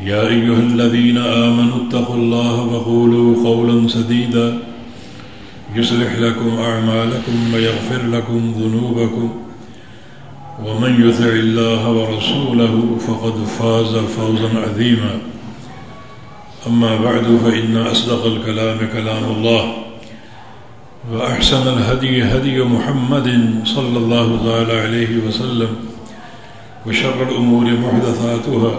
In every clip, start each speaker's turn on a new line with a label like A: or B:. A: يا أيها الذين آمنوا اتقوا الله وقولوا قولا سديدا يصلح لكم أعمالكم ويغفر لكم ذنوبكم ومن يثع الله ورسوله فقد فاز فوزا عظيما أما بعد فإن أصدق الكلام كلام الله وأحسن الهدي هدي محمد صلى الله عليه وسلم وشر الأمور محدثاتها وشر الأمور محدثاتها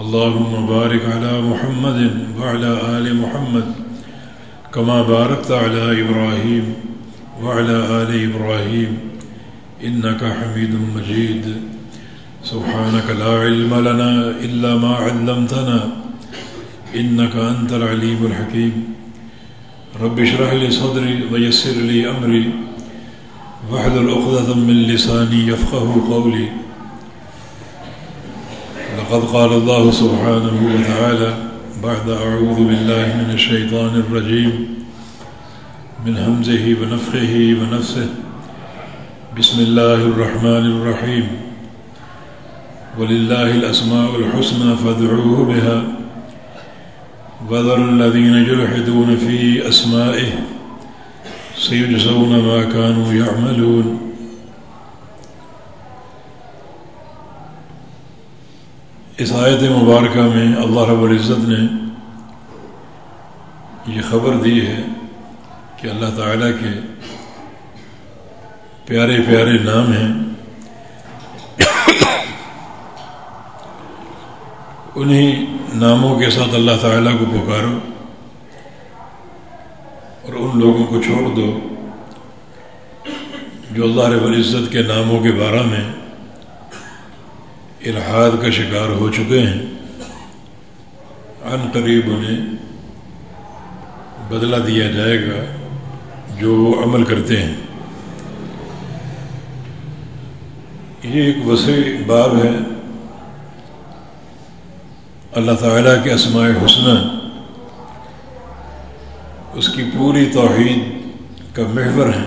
A: اللهم بارك على محمد وعلى آل محمد كما باركت على إبراهيم وعلى کما بارک عل ابراہیم غالا عل ابراہیم انق حمی سبحان کل مولانا علامہ انق انتر علی مرحیم ربش رحل صدر ویسر علی عمری وحد من لساني يفقه قولي فقد قال الله سبحانه وتعالى بعد أعوذ بالله من الشيطان الرجيم من همزه ونفخه ونفسه بسم الله الرحمن الرحيم ولله الأسماء الحسنى فادعوه بها وذر الذين جلحدون في أسمائه سيجزون ما كانوا يعملون اس آیت مبارکہ میں اللہ رب العزت نے یہ خبر دی ہے کہ اللہ تعالیٰ کے پیارے پیارے نام ہیں انہیں ناموں کے ساتھ اللہ تعالیٰ کو پکارو اور ان لوگوں کو چھوڑ دو جو اللہ رب العزت کے ناموں کے بارے میں ارحاد کا شکار ہو چکے ہیں ان قریب انہیں بدلہ دیا جائے گا جو وہ عمل کرتے ہیں یہ ایک وسیع باب ہے اللہ تعالیٰ کے اسماء حسن اس کی پوری توحید کا محور ہے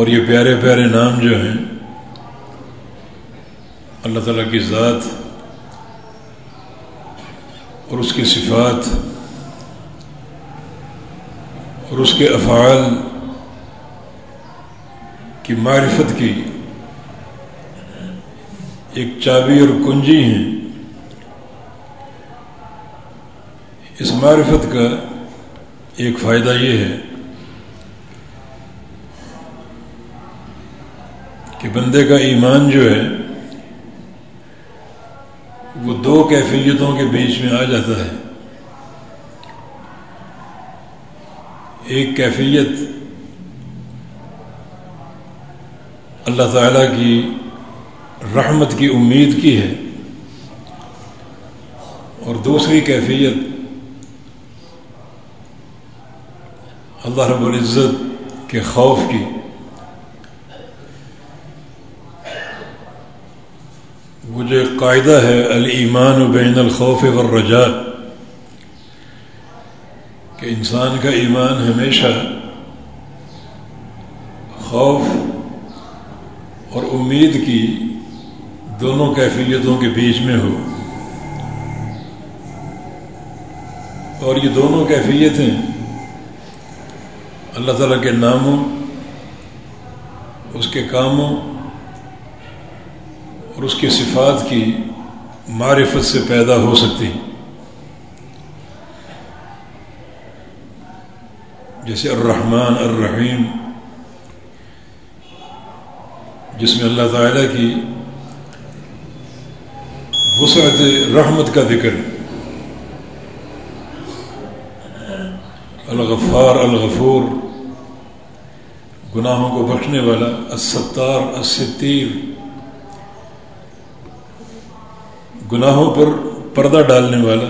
A: اور یہ پیارے پیارے نام جو ہیں اللہ تعالیٰ کی ذات اور اس کی صفات اور اس کے افعال کی معرفت کی ایک چابی اور کنجی ہیں اس معرفت کا ایک فائدہ یہ ہے کہ بندے کا ایمان جو ہے وہ دو کیفیتوں کے بیچ میں آ جاتا ہے ایک کیفیت اللہ تعالیٰ کی رحمت کی امید کی ہے اور دوسری کیفیت اللہ رب العزت کے خوف کی مجھے قاعدہ ہے المان و بین الخوف والرجاء کہ انسان کا ایمان ہمیشہ خوف اور امید کی دونوں کیفیتوں کے بیچ میں ہو اور یہ دونوں کیفیتیں اللہ تعالیٰ کے ناموں اس کے کاموں اور اس کے صفات کی معرفت سے پیدا ہو سکتی جیسے الرحمن الرحیم جس میں اللہ تعالیٰ کی وسعت رحمت کا ذکر الغفار الغفور گناہوں کو بخشنے والا الستار الستیر گناہوں پر پردہ ڈالنے والا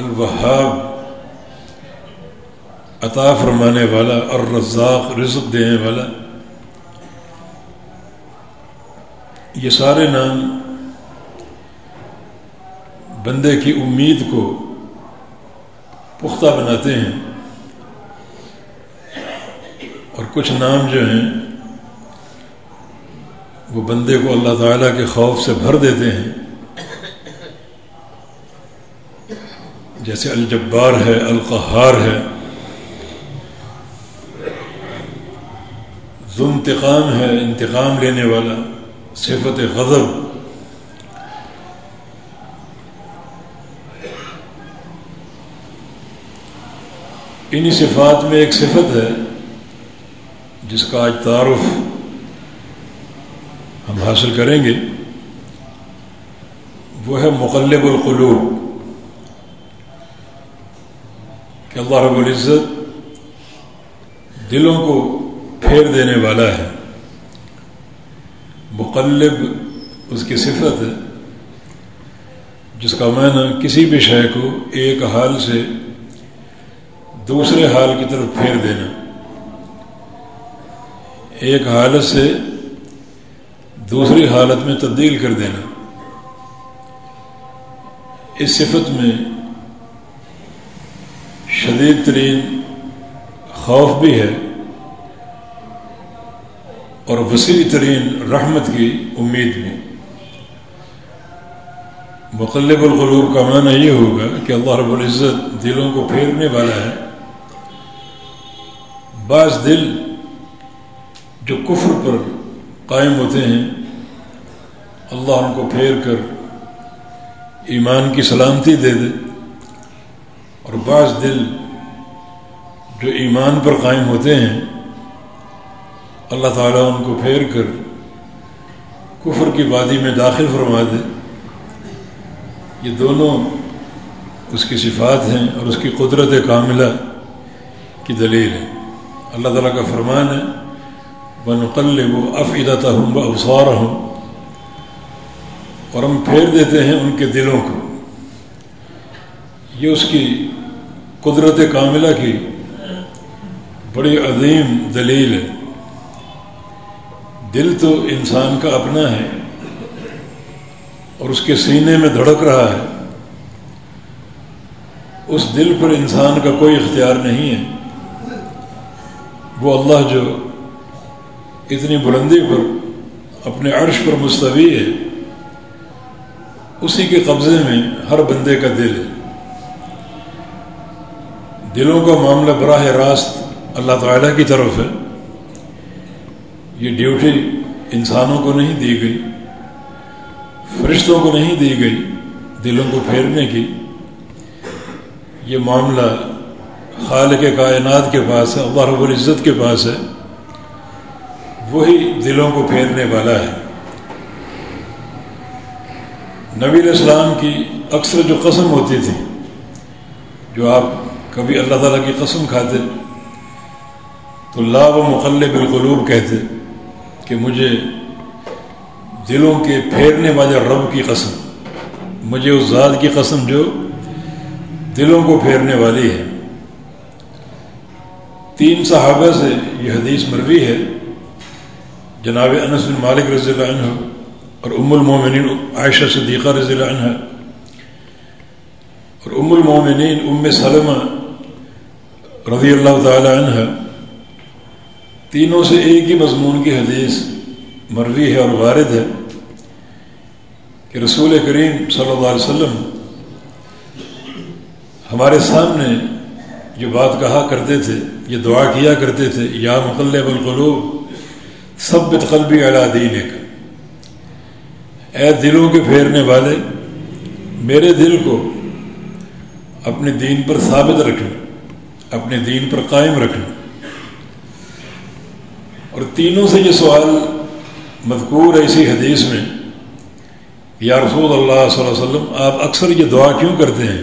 A: الوہاب عطا فرمانے والا اور رزاق رزق دینے والا یہ سارے نام بندے کی امید کو پختہ بناتے ہیں اور کچھ نام جو ہیں وہ بندے کو اللہ تعالیٰ کے خوف سے بھر دیتے ہیں جیسے الجبار ہے القہار ہے انتقام ہے انتقام لینے والا صفت غضب انہیں صفات میں ایک صفت ہے جس کا آج تعارف حاصل کریں گے وہ ہے مقلب القلوب کہ اللہ رب العزت دلوں کو پھیر دینے والا ہے مقلب اس کی صفت ہے جس کا معنی کسی بھی شے کو ایک حال سے دوسرے حال کی طرف پھیر دینا ایک حالت سے دوسری حالت میں تبدیل کر دینا اس صفت میں شدید ترین خوف بھی ہے اور وسیع ترین رحمت کی امید بھی مقلب الغلوب کا معنی یہ ہوگا کہ اللہ رب العزت دلوں کو پھیرنے والا ہے بعض دل جو کفر پر قائم ہوتے ہیں اللہ ان کو پھیر کر ایمان کی سلامتی دے دے اور بعض دل جو ایمان پر قائم ہوتے ہیں اللہ تعالیٰ ان کو پھیر کر کفر کی وادی میں داخل فرما دے یہ دونوں اس کی صفات ہیں اور اس کی قدرت کاملہ کی دلیل ہے اللہ تعالیٰ کا فرمان ہے بن اقل و افید افسوار ہوں اور ہم پھیر دیتے ہیں ان کے دلوں کو یہ اس کی قدرت کاملہ کی بڑی عظیم دلیل ہے دل تو انسان کا اپنا ہے اور اس کے سینے میں دھڑک رہا ہے اس دل پر انسان کا کوئی اختیار نہیں ہے وہ اللہ جو اتنی بلندی پر اپنے عرش پر مستوی ہے اسی کے قبضے میں ہر بندے کا دل ہے دلوں کا معاملہ براہ راست اللہ تعالیٰ کی طرف ہے یہ ڈیوٹی انسانوں کو نہیں دی گئی فرشتوں کو نہیں دی گئی دلوں کو پھیرنے کی یہ معاملہ خال کے کائنات کے پاس ہے اللہ رب العزت کے پاس ہے وہی دلوں کو پھیرنے والا ہے نبی علیہ السلام کی اکثر جو قسم ہوتی تھی جو آپ کبھی اللہ تعالیٰ کی قسم کھاتے تو لا و مقل القلوب کہتے کہ مجھے دلوں کے پھیرنے والے رب کی قسم مجھے اس ذات کی قسم جو دلوں کو پھیرنے والی ہے تین صحابہ سے یہ حدیث مروی ہے جناب انس بن مالک رضی اللہ عنہ اور ام المومنین عائشہ صدیقہ رضی اللہ عنہ اور ام المومنین ام سلمہ رضی اللہ تعالی عنہ تینوں سے ایک ہی مضمون کی حدیث مروی ہے اور وارد ہے کہ رسول کریم صلی اللہ علیہ وسلم ہمارے سامنے جو بات کہا کرتے تھے یہ دعا کیا کرتے تھے یا مقلب القلوب سب بتقلبی اعلیٰ دین ایک اے دلوں کے پھیرنے والے میرے دل کو اپنے دین پر ثابت رکھنا اپنے دین پر قائم رکھنا اور تینوں سے یہ سوال مذکور ہے اسی حدیث میں یا رسول اللہ صلی اللہ علیہ وسلم آپ اکثر یہ دعا کیوں کرتے ہیں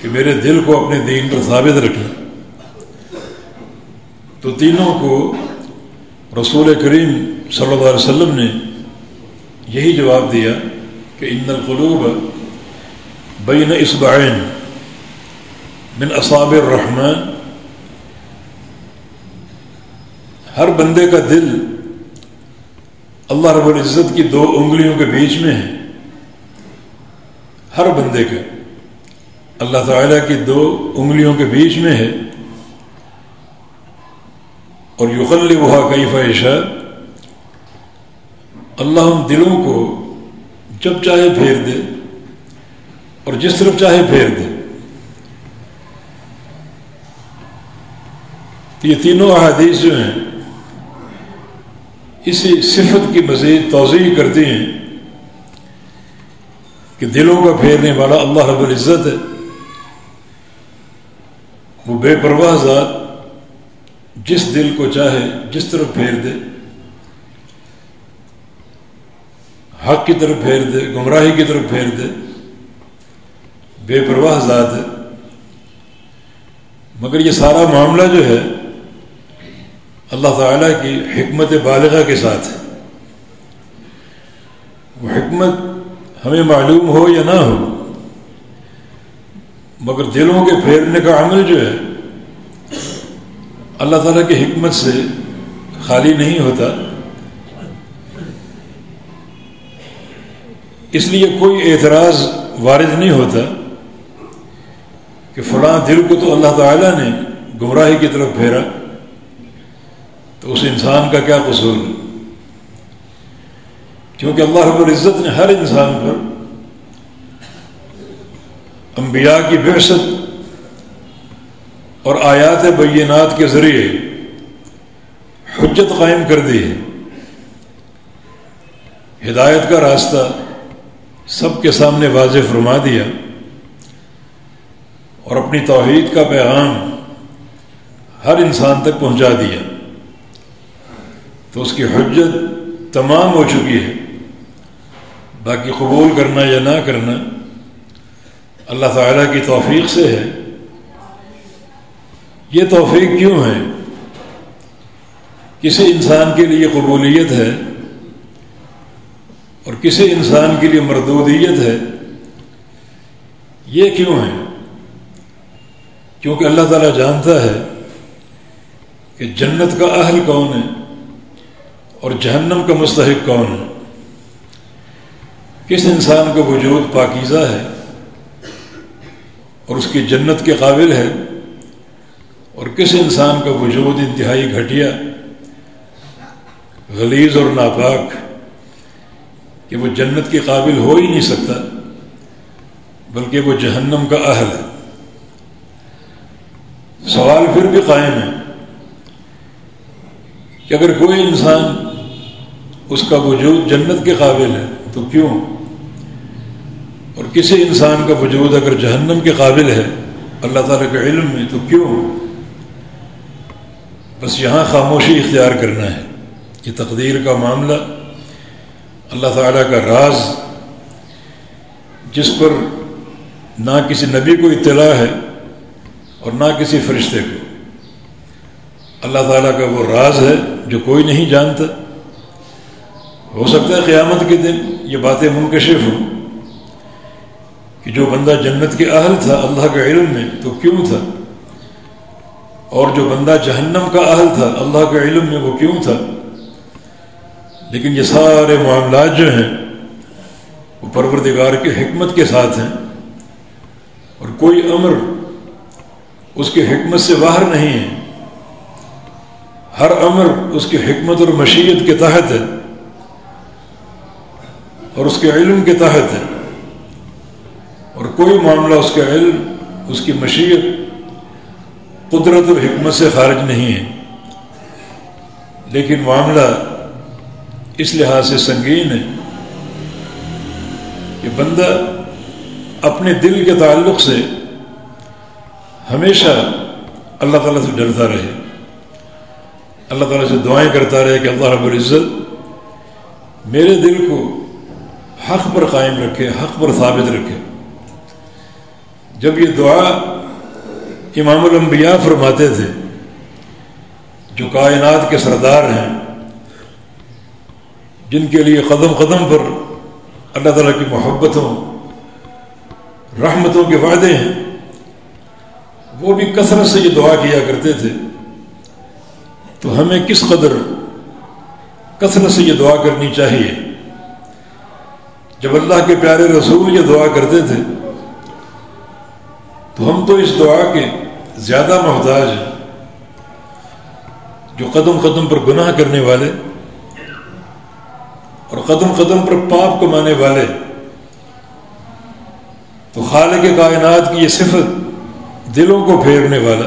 A: کہ میرے دل کو اپنے دین پر ثابت رکھنا تو تینوں کو رسول کریم صلی اللہ علیہ وسلم نے یہی جواب دیا کہ ان القلوب بین اسبعین من اصاب الرحمن ہر بندے کا دل اللہ رب العزت کی دو انگلیوں کے بیچ میں ہے ہر بندے کا اللہ تعالیٰ کی دو انگلیوں کے بیچ میں ہے اور یقل وہا کئی فائشہ اللہ ہم دلوں کو جب چاہے پھیر دے اور جس طرف چاہے پھیر دے تو یہ تینوں احادیث جو ہیں اسی صفت کی مزید توضیع کرتی ہیں کہ دلوں کا پھیرنے والا اللہ رب العزت ہے وہ بے پرواہ ذات جس دل کو چاہے جس طرف پھیر دے حق کی طرف پھیر دے گمراہی کی طرف پھیر دے بے پرواہ ذات ہے مگر یہ سارا معاملہ جو ہے اللہ تعالیٰ کی حکمت بالغہ کے ساتھ ہے وہ حکمت ہمیں معلوم ہو یا نہ ہو مگر دلوں کے پھیرنے کا عمل جو ہے اللہ تعالیٰ کی حکمت سے خالی نہیں ہوتا اس لیے کوئی اعتراض وارد نہیں ہوتا کہ فلاں دل کو تو اللہ تعالیٰ نے گمراہی کی طرف پھیرا تو اس انسان کا کیا قصور ہے کیونکہ اللہ رب العزت نے ہر انسان پر انبیاء کی بحثت اور آیات بینات کے ذریعے حجت قائم کر دی ہے ہدایت کا راستہ سب کے سامنے واضح فرما دیا اور اپنی توحید کا پیغام ہر انسان تک پہنچا دیا تو اس کی حجت تمام ہو چکی ہے باقی قبول کرنا یا نہ کرنا اللہ تعالیٰ کی توفیق سے ہے یہ توفیق کیوں ہے کسی انسان کے لیے قبولیت ہے اور کسی انسان کے لیے مردودیت ہے یہ کیوں ہے کیونکہ اللہ تعالیٰ جانتا ہے کہ جنت کا اہل کون ہے اور جہنم کا مستحق کون ہے کس انسان کا وجود پاکیزہ ہے اور اس کی جنت کے قابل ہے اور کس انسان کا وجود انتہائی گھٹیا غلیظ اور ناپاک کہ وہ جنت کے قابل ہو ہی نہیں سکتا بلکہ وہ جہنم کا اہل ہے سوال پھر بھی قائم ہے کہ اگر کوئی انسان اس کا وجود جنت کے قابل ہے تو کیوں اور کسی انسان کا وجود اگر جہنم کے قابل ہے اللہ تعالیٰ کے علم میں تو کیوں بس یہاں خاموشی اختیار کرنا ہے کہ تقدیر کا معاملہ اللہ تعالیٰ کا راز جس پر نہ کسی نبی کو اطلاع ہے اور نہ کسی فرشتے کو اللہ تعالیٰ کا وہ راز ہے جو کوئی نہیں جانتا ہو سکتا ہے قیامت کے دن یہ باتیں منکشف ہوں کہ جو بندہ جنت کے اہل تھا اللہ کے علم میں تو کیوں تھا اور جو بندہ جہنم کا اہل تھا اللہ کے علم میں وہ کیوں تھا لیکن یہ سارے معاملات جو ہیں وہ پروردگار کے حکمت کے ساتھ ہیں اور کوئی امر اس کی حکمت سے باہر نہیں ہے ہر امر اس کی حکمت اور مشیت کے تحت ہے اور اس کے علم کے تحت ہے اور کوئی معاملہ اس کے علم اس کی مشیت قدرت اور حکمت سے خارج نہیں ہے لیکن معاملہ اس لحاظ سے سنگین ہے کہ بندہ اپنے دل کے تعلق سے ہمیشہ اللہ تعالیٰ سے ڈرتا رہے اللہ تعالیٰ سے دعائیں کرتا رہے کہ اللہ رب العزت میرے دل کو حق پر قائم رکھے حق پر ثابت رکھے جب یہ دعا امام الانبیاء فرماتے تھے جو کائنات کے سردار ہیں جن کے لیے قدم قدم پر اللہ تعالیٰ کی محبتوں رحمتوں کے وعدے ہیں وہ بھی کثرت سے یہ دعا کیا کرتے تھے تو ہمیں کس قدر کثرت سے یہ دعا کرنی چاہیے جب اللہ کے پیارے رسول یہ دعا کرتے تھے تو ہم تو اس دعا کے زیادہ محتاج ہیں جو قدم قدم پر گناہ کرنے والے اور قدم قدم پر پاپ کمانے والے تو خالق کائنات کی یہ صفت دلوں کو پھیرنے والا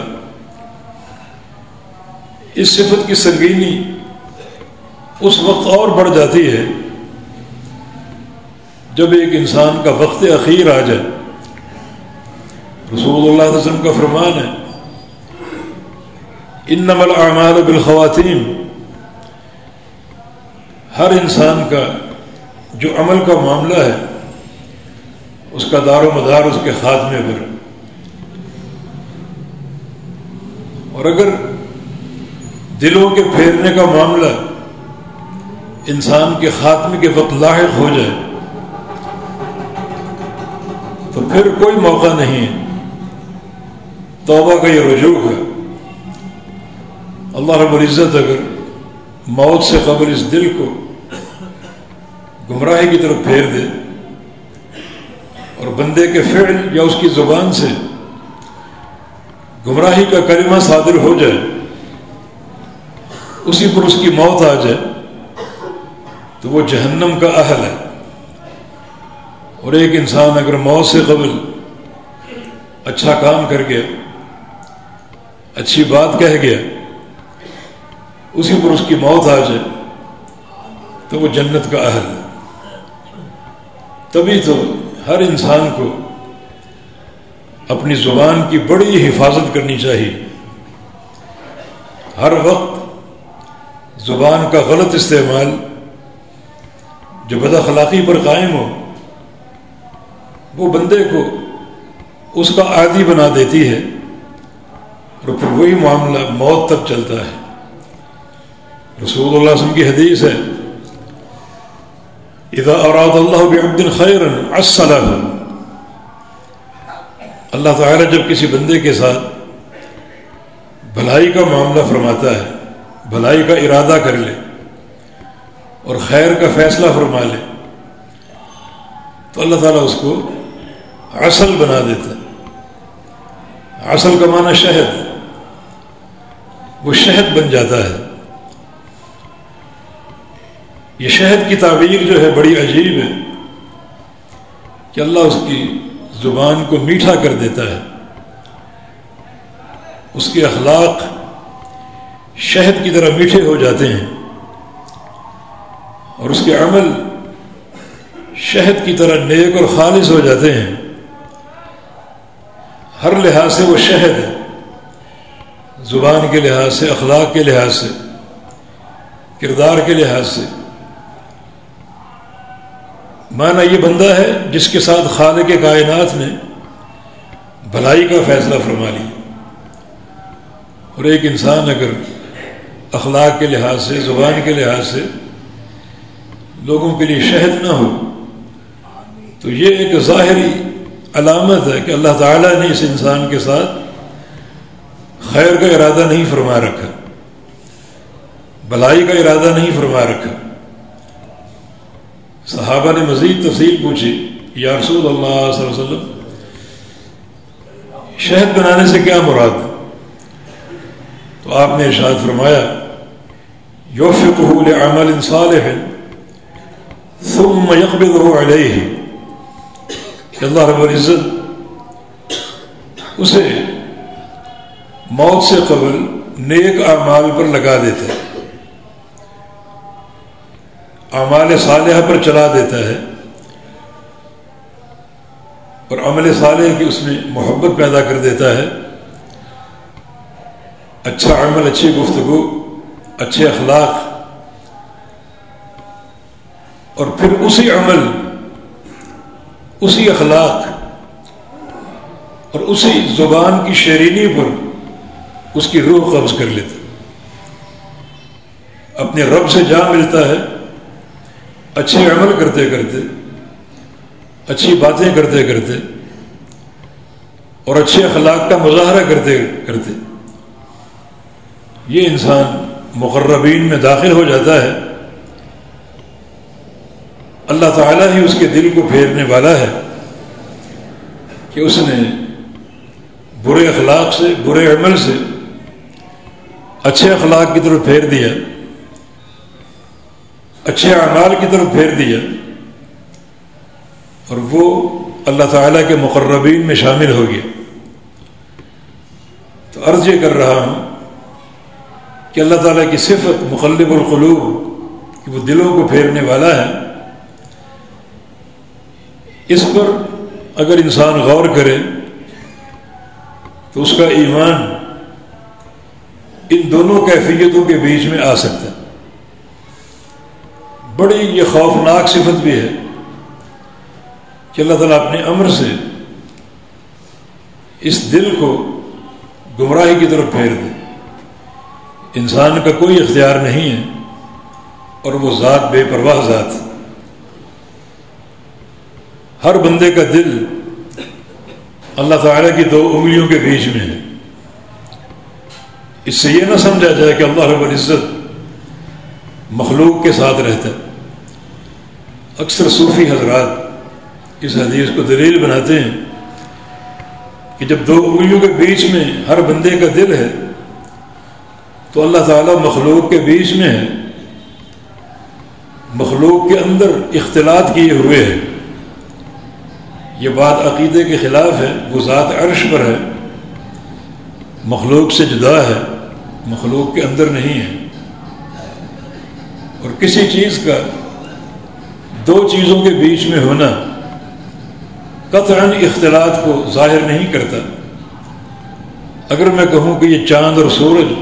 A: اس صفت کی سنگینی اس وقت اور بڑھ جاتی ہے جب ایک انسان کا وقت اخیر آ جائے رسول اللہ علیہ وسلم کا فرمان ہے ان نمل اعمال بالخواتین ہر انسان کا جو عمل کا معاملہ ہے اس کا دار و مدار اس کے خاتمے پر اور اگر دلوں کے پھیرنے کا معاملہ انسان کے خاتمے کے وقت لاحق ہو جائے تو پھر کوئی موقع نہیں ہے توبہ کا یہ رجوع ہے اللہ رب العزت اگر موت سے قبل اس دل کو گمراہی کی طرف پھیر دے اور بندے کے فعل یا اس کی زبان سے گمراہی کا کریمہ صادر ہو جائے اسی پر اس کی موت آ جائے تو وہ جہنم کا اہل ہے اور ایک انسان اگر موت سے قبل اچھا کام کر کے اچھی بات کہہ گیا اسی پر اس کی موت آ جائے تو وہ جنت کا اہل ہے تبھی تو ہر انسان کو اپنی زبان کی بڑی حفاظت کرنی چاہیے ہر وقت زبان کا غلط استعمال جو بد اخلاقی پر قائم ہو وہ بندے کو اس کا عادی بنا دیتی ہے اور پھر وہی معاملہ موت تک چلتا ہے رسول اللہ وسلم کی حدیث ہے اذا اراد اللہ بعبد خیر اللہ تعالیٰ جب کسی بندے کے ساتھ بھلائی کا معاملہ فرماتا ہے بھلائی کا ارادہ کر لے اور خیر کا فیصلہ فرما لے تو اللہ تعالیٰ اس کو عسل بنا دیتا ہے کا معنی شہد وہ شہد بن جاتا ہے یہ شہد کی تعبیر جو ہے بڑی عجیب ہے کہ اللہ اس کی زبان کو میٹھا کر دیتا ہے اس کے اخلاق شہد کی طرح میٹھے ہو جاتے ہیں اور اس کے عمل شہد کی طرح نیک اور خالص ہو جاتے ہیں ہر لحاظ سے وہ شہد ہے زبان کے لحاظ سے اخلاق کے لحاظ سے کردار کے لحاظ سے مانا یہ بندہ ہے جس کے ساتھ خالق کائنات نے بھلائی کا فیصلہ فرما لیا اور ایک انسان اگر اخلاق کے لحاظ سے زبان کے لحاظ سے لوگوں کے لیے شہد نہ ہو تو یہ ایک ظاہری علامت ہے کہ اللہ تعالیٰ نے اس انسان کے ساتھ خیر کا ارادہ نہیں فرما رکھا بھلائی کا ارادہ نہیں فرما رکھا صحابہ نے مزید تفصیل پوچھی یا رسول اللہ صلی اللہ علیہ وسلم شہد بنانے سے کیا مراد تو آپ نے ارشاد فرمایا یوفول اللہ انسان العزت اسے موت سے قبل نیک اعمال پر لگا دیتے ہیں اعمال صالحہ پر چلا دیتا ہے اور عمل صالح کی اس میں محبت پیدا کر دیتا ہے اچھا عمل اچھی گفتگو اچھے اخلاق اور پھر اسی عمل اسی اخلاق اور اسی زبان کی شیرینی پر اس کی روح قبض کر لیتا اپنے رب سے جا ملتا ہے اچھے عمل کرتے کرتے اچھی باتیں کرتے کرتے اور اچھے اخلاق کا مظاہرہ کرتے کرتے یہ انسان مقربین میں داخل ہو جاتا ہے اللہ تعالیٰ ہی اس کے دل کو پھیرنے والا ہے کہ اس نے برے اخلاق سے برے عمل سے اچھے اخلاق کی طرف پھیر دیا اچھے اعمال کی طرف پھیر دیا اور وہ اللہ تعالیٰ کے مقربین میں شامل ہو گیا تو عرض یہ کر رہا ہوں کہ اللہ تعالیٰ کی صفت مخلب القلوب کہ وہ دلوں کو پھیرنے والا ہے اس پر اگر انسان غور کرے تو اس کا ایمان ان دونوں کیفیتوں کے بیچ میں آ سکتا ہے بڑی یہ خوفناک صفت بھی ہے کہ اللہ تعالیٰ اپنے امر سے اس دل کو گمراہی کی طرف پھیر دے انسان کا کوئی اختیار نہیں ہے اور وہ ذات بے پرواہ ذات ہر بندے کا دل اللہ تعالیٰ کی دو انگلیوں کے بیچ میں ہے اس سے یہ نہ سمجھا جائے کہ اللہ رب العزت مخلوق کے ساتھ رہتا ہے اکثر صوفی حضرات اس حدیث کو دلیل بناتے ہیں کہ جب دو انگلیوں کے بیچ میں ہر بندے کا دل ہے تو اللہ تعالیٰ مخلوق کے بیچ میں ہے مخلوق کے اندر اختلاط کیے ہوئے ہے یہ بات عقیدے کے خلاف ہے وہ ذات عرش پر ہے مخلوق سے جدا ہے مخلوق کے اندر نہیں ہے اور کسی چیز کا دو چیزوں کے بیچ میں ہونا قطر اختلاط کو ظاہر نہیں کرتا اگر میں کہوں کہ یہ چاند اور سورج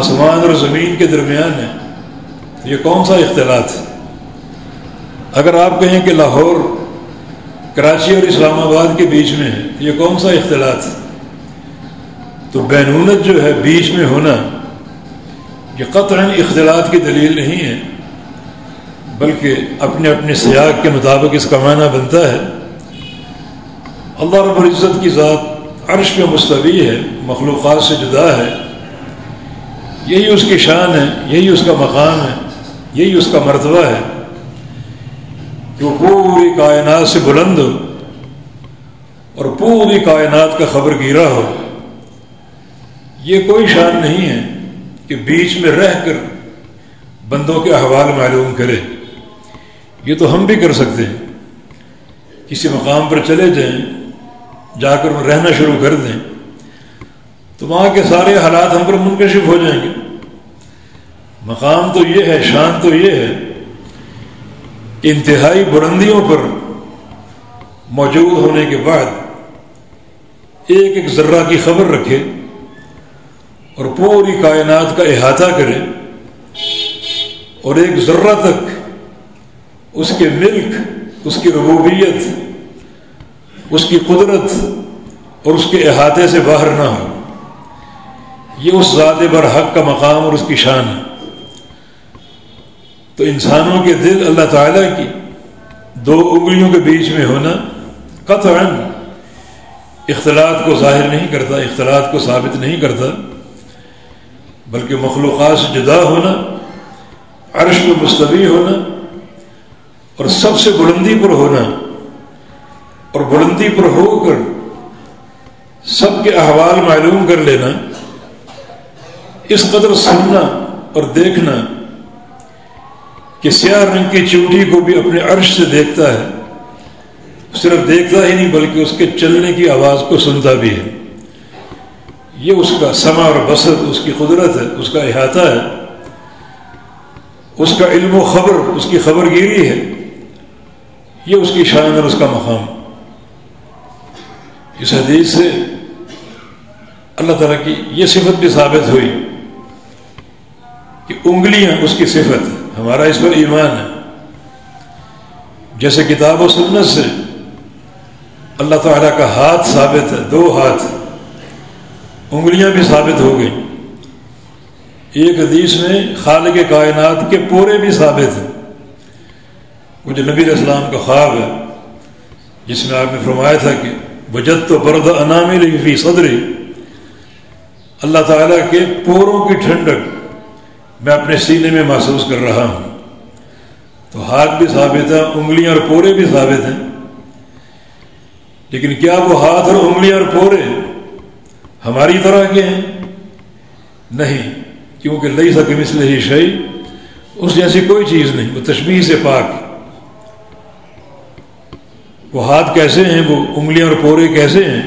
A: آسمان اور زمین کے درمیان ہے یہ کون سا اختلاط اگر آپ کہیں کہ لاہور کراچی اور اسلام آباد کے بیچ میں ہے یہ کون سا اختلاط تو بینونت جو ہے بیچ میں ہونا یہ قطر اختلاط کی دلیل نہیں ہے بلکہ اپنے اپنے سیاق کے مطابق اس کا معنی بنتا ہے اللہ رب العزت کی ذات عرش میں مستوی ہے مخلوقات سے جدا ہے یہی اس کی شان ہے یہی اس کا مقام ہے یہی اس کا مرتبہ ہے کہ وہ پوری کائنات سے بلند ہو اور پوری کائنات کا خبر گیرا ہو یہ کوئی شان نہیں ہے کہ بیچ میں رہ کر بندوں کے احوال معلوم کرے یہ تو ہم بھی کر سکتے ہیں کسی مقام پر چلے جائیں جا کر وہ رہنا شروع کر دیں تو وہاں کے سارے حالات ہم پر منکشف ہو جائیں گے مقام تو یہ ہے شان تو یہ ہے کہ انتہائی بلندیوں پر موجود ہونے کے بعد ایک ایک ذرہ کی خبر رکھے اور پوری کائنات کا احاطہ کرے اور ایک ذرہ تک اس کے ملک اس کی ربوبیت اس کی قدرت اور اس کے احاطے سے باہر نہ ہو یہ اس ذات پر حق کا مقام اور اس کی شان ہے تو انسانوں کے دل اللہ تعالیٰ کی دو انگلیوں کے بیچ میں ہونا قطعا اختلاط کو ظاہر نہیں کرتا اختلاط کو ثابت نہیں کرتا بلکہ مخلوقات سے جدا ہونا عرش کو مستوی ہونا اور سب سے بلندی پر ہونا اور بلندی پر ہو کر سب کے احوال معلوم کر لینا اس قدر سننا اور دیکھنا کہ سیاہ رنگ کی چوٹی کو بھی اپنے عرش سے دیکھتا ہے صرف دیکھتا ہی نہیں بلکہ اس کے چلنے کی آواز کو سنتا بھی ہے یہ اس کا سما اور بسر اس کی قدرت ہے اس کا احاطہ ہے اس کا علم و خبر اس کی خبر گیری ہے یہ اس کی اور اس کا مقام اس حدیث سے اللہ تعالیٰ کی یہ صفت بھی ثابت ہوئی کہ انگلیاں اس کی صفت ہمارا اس پر ایمان ہے جیسے کتاب و سنت سے اللہ تعالیٰ کا ہاتھ ثابت ہے دو ہاتھ انگلیاں بھی ثابت ہو گئی ایک حدیث میں خالق کائنات کے پورے بھی ثابت ہیں مجھے نبی علیہ السلام کا خواب ہے جس میں آپ نے فرمایا تھا کہ بجت تو برد انامی لفی صدری اللہ تعالیٰ کے پوروں کی ٹھنڈک میں اپنے سینے میں محسوس کر رہا ہوں تو ہاتھ بھی ثابت ہیں انگلیاں اور پورے بھی ثابت ہیں لیکن کیا وہ ہاتھ اور انگلیاں اور پورے ہماری طرح کے ہیں نہیں کیونکہ لئی سکم مسلح شعی اس جیسی کوئی چیز نہیں وہ تشبیہ سے پاک وہ ہاتھ کیسے ہیں وہ انگلیاں اور پورے کیسے ہیں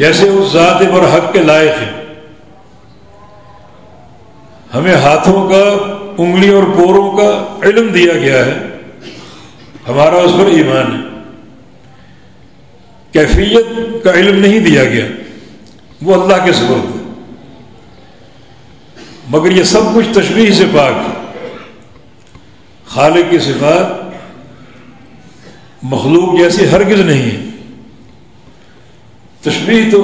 A: جیسے اس ذات پر حق کے لائق ہیں ہمیں ہاتھوں کا انگلی اور پوروں کا علم دیا گیا ہے ہمارا اس پر ایمان ہے کیفیت کا علم نہیں دیا گیا وہ اللہ کے سبب ہے مگر یہ سب کچھ تشریح سے پاک ہے خالق کی صفات مخلوق جیسی ہرگز نہیں ہے تشریح تو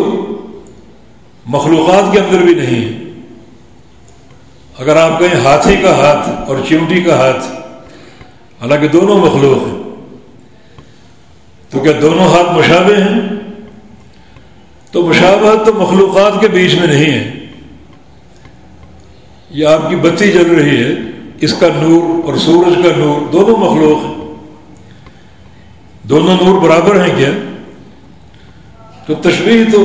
A: مخلوقات کے اندر بھی نہیں ہے اگر آپ کہیں ہاتھی کا ہاتھ اور چیونٹی کا ہاتھ حالانکہ دونوں مخلوق ہیں تو کیا دونوں ہاتھ مشابہ ہیں تو مشابہت تو مخلوقات کے بیچ میں نہیں ہے یہ آپ کی بتی جل رہی ہے اس کا نور اور سورج کا نور دونوں مخلوق ہیں دونوں نور برابر ہیں کیا تو تشریح تو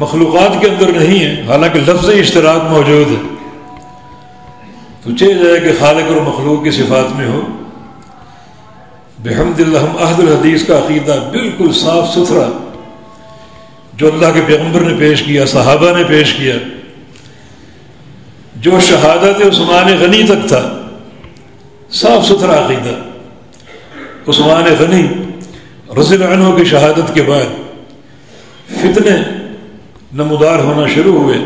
A: مخلوقات کے اندر نہیں ہے حالانکہ لفظ اشتراک موجود ہے تو چل جائے کہ خالق اور مخلوق کی صفات میں ہو بحمد ہم عہد الحدیث کا عقیدہ بالکل صاف ستھرا جو اللہ کے پیغمبر نے پیش کیا صحابہ نے پیش کیا جو شہادت عثمان غنی تک تھا صاف ستھرا عقیدہ عثمان غنی رضی اللہ عنہ کی شہادت کے بعد فتنے نمودار ہونا شروع ہوئے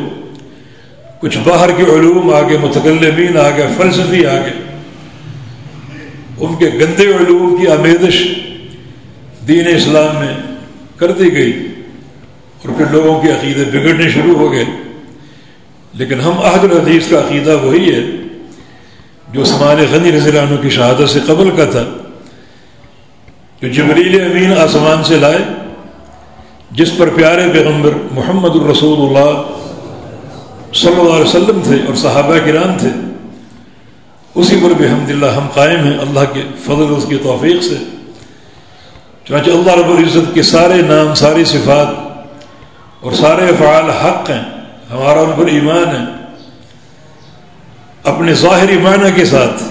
A: کچھ باہر کے علوم آگے گئے متقلبین فلسفی آگے ان کے گندے علوم کی آمیدش دین اسلام میں کر دی گئی اور پھر لوگوں کے عقیدے بگڑنے شروع ہو گئے لیکن ہم عہد الحدیث کا عقیدہ وہی ہے جو عثمان غنی رضی اللہ عنہ کی شہادت سے قبل کا تھا جو جبریل امین آسمان سے لائے جس پر پیارے پیغمبر محمد الرسول اللہ صلی اللہ علیہ وسلم تھے اور صحابہ کرام تھے اسی پر بحمد اللہ ہم قائم ہیں اللہ کے فضل اس کی توفیق سے چنانچہ اللہ رب العزت کے سارے نام ساری صفات اور سارے افعال حق ہیں ہمارا ان پر ایمان ہے اپنے ظاہری معنی کے ساتھ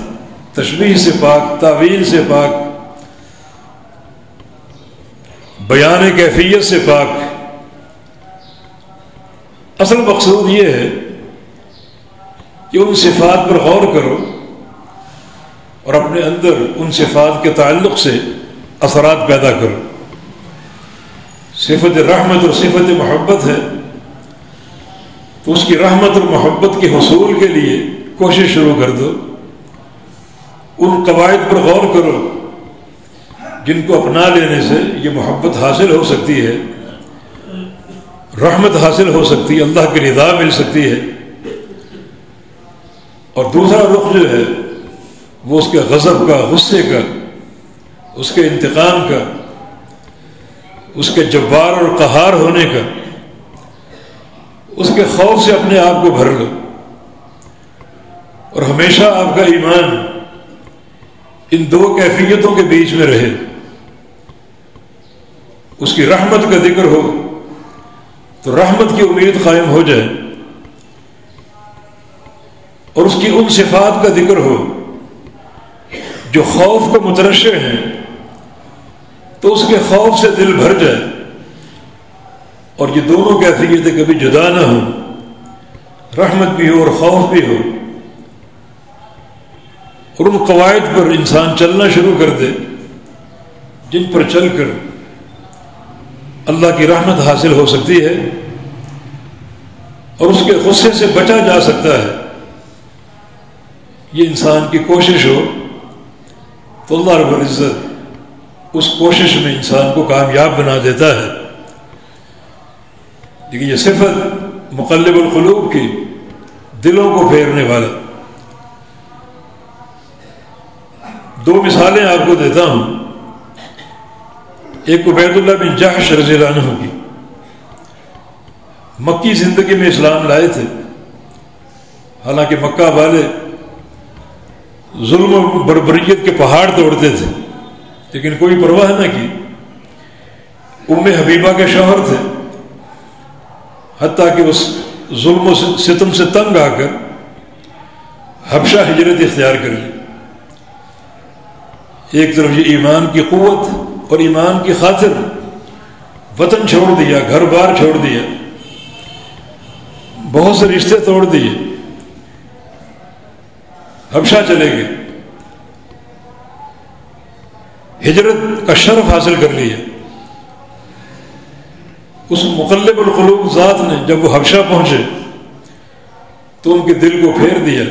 A: تشریح سے پاک تعویل سے پاک بیان کیفیت سے پاک اصل مقصود یہ ہے کہ ان صفات پر غور کرو اور اپنے اندر ان صفات کے تعلق سے اثرات پیدا کرو صفت رحمت اور صفت محبت ہے تو اس کی رحمت اور محبت کے حصول کے لیے کوشش شروع کر دو ان قواعد پر غور کرو جن کو اپنا لینے سے یہ محبت حاصل ہو سکتی ہے رحمت حاصل ہو سکتی ہے اللہ کی رضا مل سکتی ہے اور دوسرا رخ جو ہے وہ اس کے غضب کا غصے کا اس کے انتقام کا اس کے جبار اور قہار ہونے کا اس کے خوف سے اپنے آپ کو بھر لو اور ہمیشہ آپ کا ایمان ان دو کیفیتوں کے بیچ میں رہے اس کی رحمت کا ذکر ہو تو رحمت کی امید قائم ہو جائے اور اس کی ان صفات کا ذکر ہو جو خوف کو مترشے ہیں تو اس کے خوف سے دل بھر جائے اور یہ دونوں کہتے کبھی جدا نہ ہو رحمت بھی ہو اور خوف بھی ہو اور ان قواعد پر انسان چلنا شروع کر دے جن پر چل کر اللہ کی رحمت حاصل ہو سکتی ہے اور اس کے غصے سے بچا جا سکتا ہے یہ انسان کی کوشش ہو تو اللہ رب العزت اس کوشش میں انسان کو کامیاب بنا دیتا ہے لیکن یہ صفت مقلب القلوب کی دلوں کو پھیرنے والا دو مثالیں آپ کو دیتا ہوں ایک عبید اللہ بن میں رضی اللہ عنہ ہوگی مکی زندگی میں اسلام لائے تھے حالانکہ مکہ والے ظلم و بربریت کے پہاڑ توڑتے تھے لیکن کوئی پرواہ نہ کی ام حبیبہ کے شوہر تھے حتیٰ کہ اس ظلم و ستم سے تنگ آ کر حبشہ ہجرت اختیار کر لی ایک طرف یہ ایمان کی قوت اور ایمان کی خاطر وطن چھوڑ دیا گھر بار چھوڑ دیا بہت سے رشتے توڑ دیے حبشہ چلے گئے ہجرت کا شرف حاصل کر لیا اس مقلب القلوب ذات نے جب وہ حبشہ پہنچے تو ان کے دل کو پھیر دیا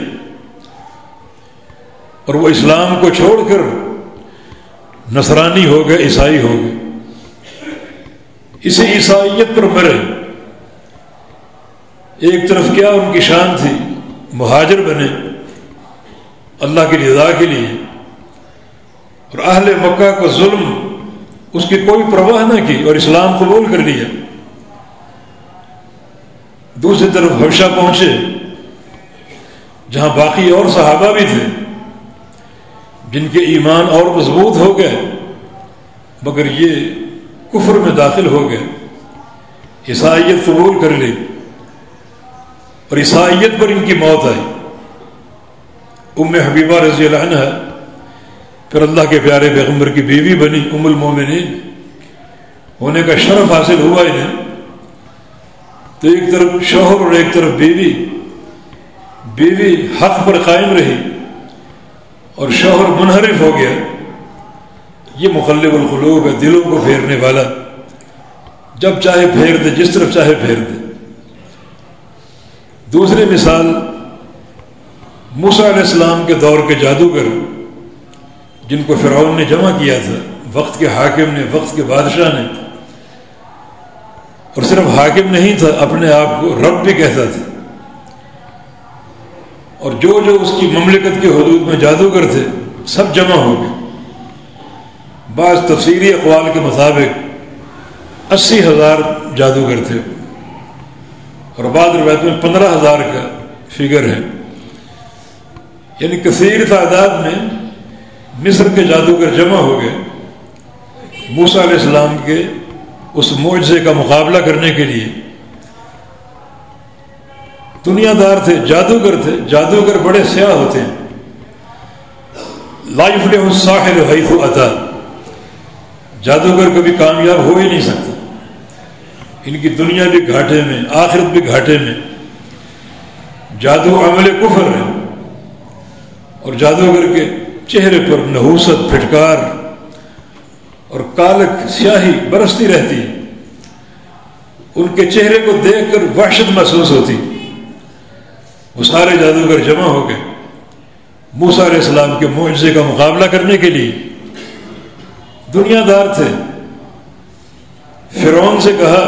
A: اور وہ اسلام کو چھوڑ کر نصرانی ہو گئے عیسائی ہو گئے اسی عیسائیت پر مرے ایک طرف کیا ان کی شان تھی مہاجر بنے اللہ کی رضا کے لیے اور اہل مکہ کو ظلم اس کی کوئی پرواہ نہ کی اور اسلام قبول کر لیا دوسری طرف بوشا پہنچے جہاں باقی اور صحابہ بھی تھے جن کے ایمان اور مضبوط ہو گئے مگر یہ کفر میں داخل ہو گئے عیسائیت قبول کر لی اور عیسائیت پر ان کی موت آئی ام حبیبہ رضی اللہ عنہ پھر اللہ کے پیارے بیگمبر کی بیوی بنی ام المومنین ہونے کا شرف حاصل ہوا انہیں تو ایک طرف شوہر اور ایک طرف بیوی بیوی حق پر قائم رہی اور شوہر منحرف ہو گیا یہ مخلب القلوب ہے دلوں کو پھیرنے والا جب چاہے پھیر دے جس طرف چاہے پھیر دے دوسری مثال موسا علیہ السلام کے دور کے جادوگر جن کو فرعون نے جمع کیا تھا وقت کے حاکم نے وقت کے بادشاہ نے اور صرف حاکم نہیں تھا اپنے آپ کو رب بھی کہتا تھا اور جو جو اس کی مملکت کے حدود میں جادوگر تھے سب جمع ہو گئے بعض تفصیلی اقوال کے مطابق اسی ہزار جادوگر تھے اور بعض روایت میں پندرہ ہزار کا فگر ہے یعنی کثیر تعداد میں مصر کے جادوگر جمع ہو گئے موسا علیہ السلام کے اس معجزے کا مقابلہ کرنے کے لیے دنیا دار تھے جادوگر تھے جادوگر بڑے سیاہ ہوتے ہیں لائف ڈے ساخل جادوگر کبھی کامیاب ہو ہی نہیں سکتا ان کی دنیا بھی گھاٹے میں آخرت بھی گھاٹے میں جادو عمل کفر ہے اور جادوگر کے چہرے پر نحوست پھٹکار اور کالک سیاہی برستی رہتی ہے ان کے چہرے کو دیکھ کر وحشت محسوس ہوتی وہ سارے جادوگر جمع ہو گئے موسا علیہ السلام کے معاوضے کا مقابلہ کرنے کے لیے دنیا دار تھے فرعون سے کہا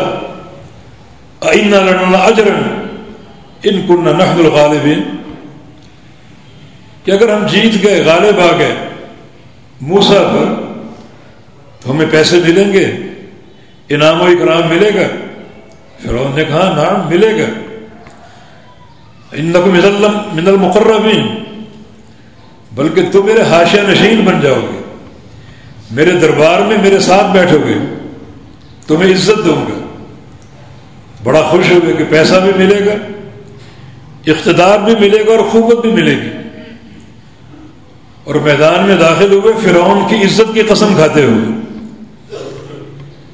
A: آئینہ لڑنا اجرن ان کن نخل غالب کہ اگر ہم جیت گئے غالب آ گئے موسا پر تو ہمیں پیسے ملیں گے انعام و اکرام ملے گا فرعون نے کہا نام ملے گا ان من المقربین بلکہ تم میرے حاشیہ نشین بن جاؤ گے میرے دربار میں میرے ساتھ بیٹھو گے تمہیں عزت دوں گا بڑا خوش ہوگا کہ پیسہ بھی ملے گا اقتدار بھی ملے گا اور قوت بھی ملے گی اور میدان میں داخل ہوئے فرعون کی عزت کی قسم کھاتے ہوئے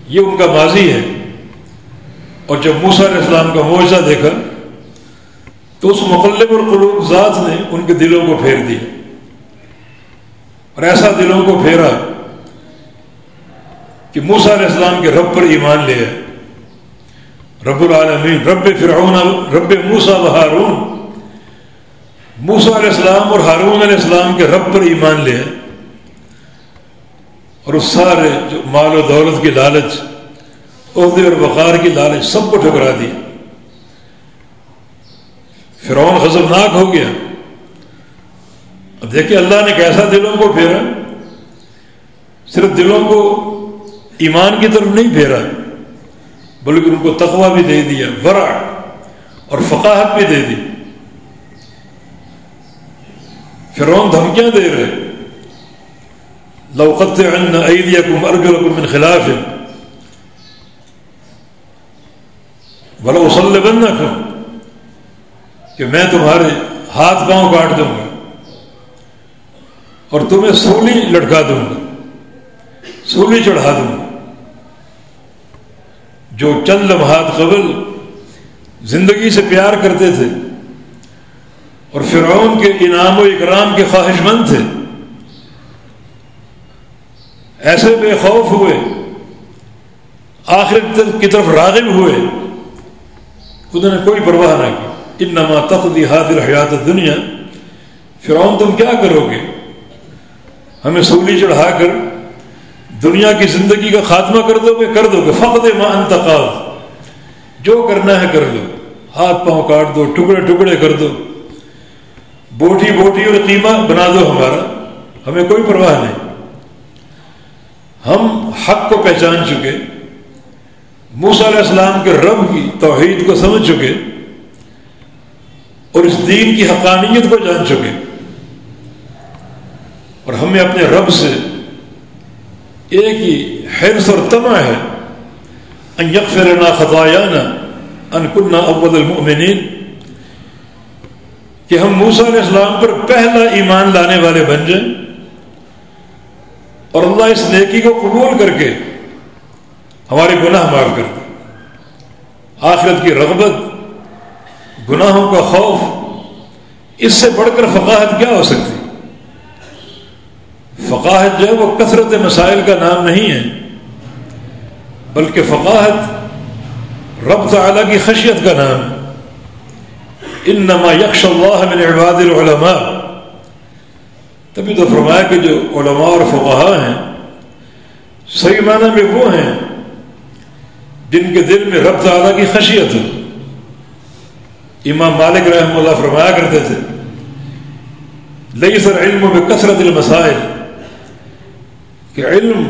A: یہ ان کا ماضی ہے اور جب موسیٰ علیہ السلام کا معاوضہ دیکھا تو اس مقلب اور قلوب ذات نے ان کے دلوں کو پھیر دیا اور ایسا دلوں کو پھیرا کہ موسا علیہ السلام کے رب پر ایمان لے آئے رب العالمین رب فرعون رب موسا و ہارون موسا علیہ السلام اور ہارون علیہ السلام کے رب پر ایمان لے اور اس سارے جو مال و دولت کی لالچ عہدے اور وقار کی لالچ سب کو ٹھکرا دی فرعون خزرناک ہو گیا دیکھیں اللہ نے کیسا دلوں کو پھیرا صرف دلوں کو ایمان کی طرف نہیں پھیرا بلکہ ان کو تقوی بھی دے دیا ورع اور فقاہت بھی دے دی فرعون دھمکیاں دے رہے لوق عید یقم ارغم خلاف ہے بل وسلبنہ کہ میں تمہارے ہاتھ پاؤں کاٹ دوں گا اور تمہیں سولی لٹکا دوں گا سولی چڑھا دوں گا جو چند لمحات قبل زندگی سے پیار کرتے تھے اور فرعون کے انعام و اکرام کے خواہش مند تھے ایسے بے خوف ہوئے آخر کی طرف راغب ہوئے خود نے کوئی پرواہ نہ کی تقضی حاضر حیات دنیا فرعون تم کیا کرو گے ہمیں سولی چڑھا کر دنیا کی زندگی کا خاتمہ کر دو گے کر دو گے فقط ما انتقاض جو کرنا ہے کر دو ہاتھ پاؤں کاٹ دو ٹکڑے ٹکڑے کر دو بوٹی بوٹی اور قیمہ بنا دو ہمارا ہمیں کوئی پرواہ نہیں ہم حق کو پہچان چکے موسا علیہ السلام کے رب کی توحید کو سمجھ چکے اور اس دین کی حقانیت کو جان چکے اور ہمیں اپنے رب سے ایک ہی حرص اور تما ہے ان یکفر نا کہ ہم علیہ السلام پر پہلا ایمان لانے والے بن جائیں اور اللہ اس نیکی کو قبول کر کے ہمارے گناہ معاف کر دیں آخرت کی رغبت گناہوں کا خوف اس سے بڑھ کر فقاہت کیا ہو سکتی فقاہت جو ہے وہ کثرت مسائل کا نام نہیں ہے بلکہ فقاہت رب اعلیٰ کی خشیت کا نام ہے ان نما یکش اللہ نے علما تبھی تو فرمایا کہ جو علماء اور فقہ ہیں صحیح معنی میں وہ ہیں جن کے دل میں رب اعلیٰ کی خشیت ہے امام مالک رحمہ اللہ فرمایا کرتے تھے لئی سر علم میں کثرت المسائل کہ علم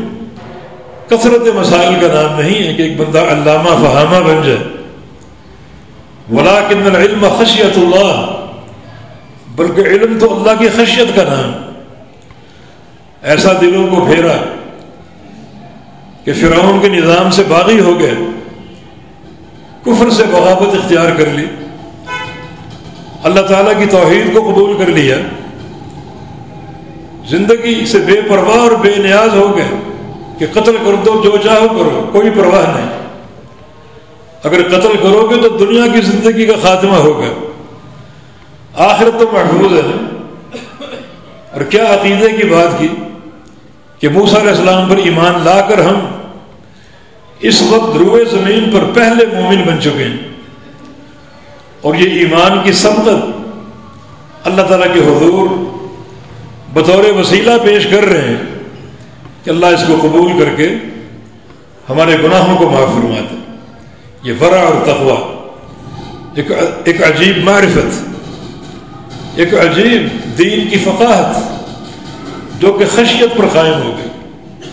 A: کثرت مسائل کا نام نہیں ہے کہ ایک بندہ علامہ فہامہ بن جائے ولاکن العلم علم خشیت اللہ بلکہ علم تو اللہ کی خشیت کا نام ایسا دلوں کو پھیرا کہ فرعون کے نظام سے باغی ہو گئے کفر سے بغاوت اختیار کر لی اللہ تعالیٰ کی توحید کو قبول کر لیا زندگی سے بے پرواہ اور بے نیاز ہو گئے کہ قتل کر دو جو چاہو کرو کوئی پرواہ نہیں اگر قتل کرو گے تو دنیا کی زندگی کا خاتمہ ہوگا آخرت تو محفوظ ہے اور کیا عقیدے کی بات کی کہ علیہ السلام پر ایمان لا کر ہم اس وقت روئے زمین پر پہلے مومن بن چکے ہیں اور یہ ایمان کی سمدت اللہ تعالیٰ کے حضور بطور وسیلہ پیش کر رہے ہیں کہ اللہ اس کو قبول کر کے ہمارے گناہوں کو معاف فرما دے یہ ورا اور تقوا ایک ایک عجیب معرفت ایک عجیب دین کی فقاہت جو کہ خشیت پر قائم ہو گئی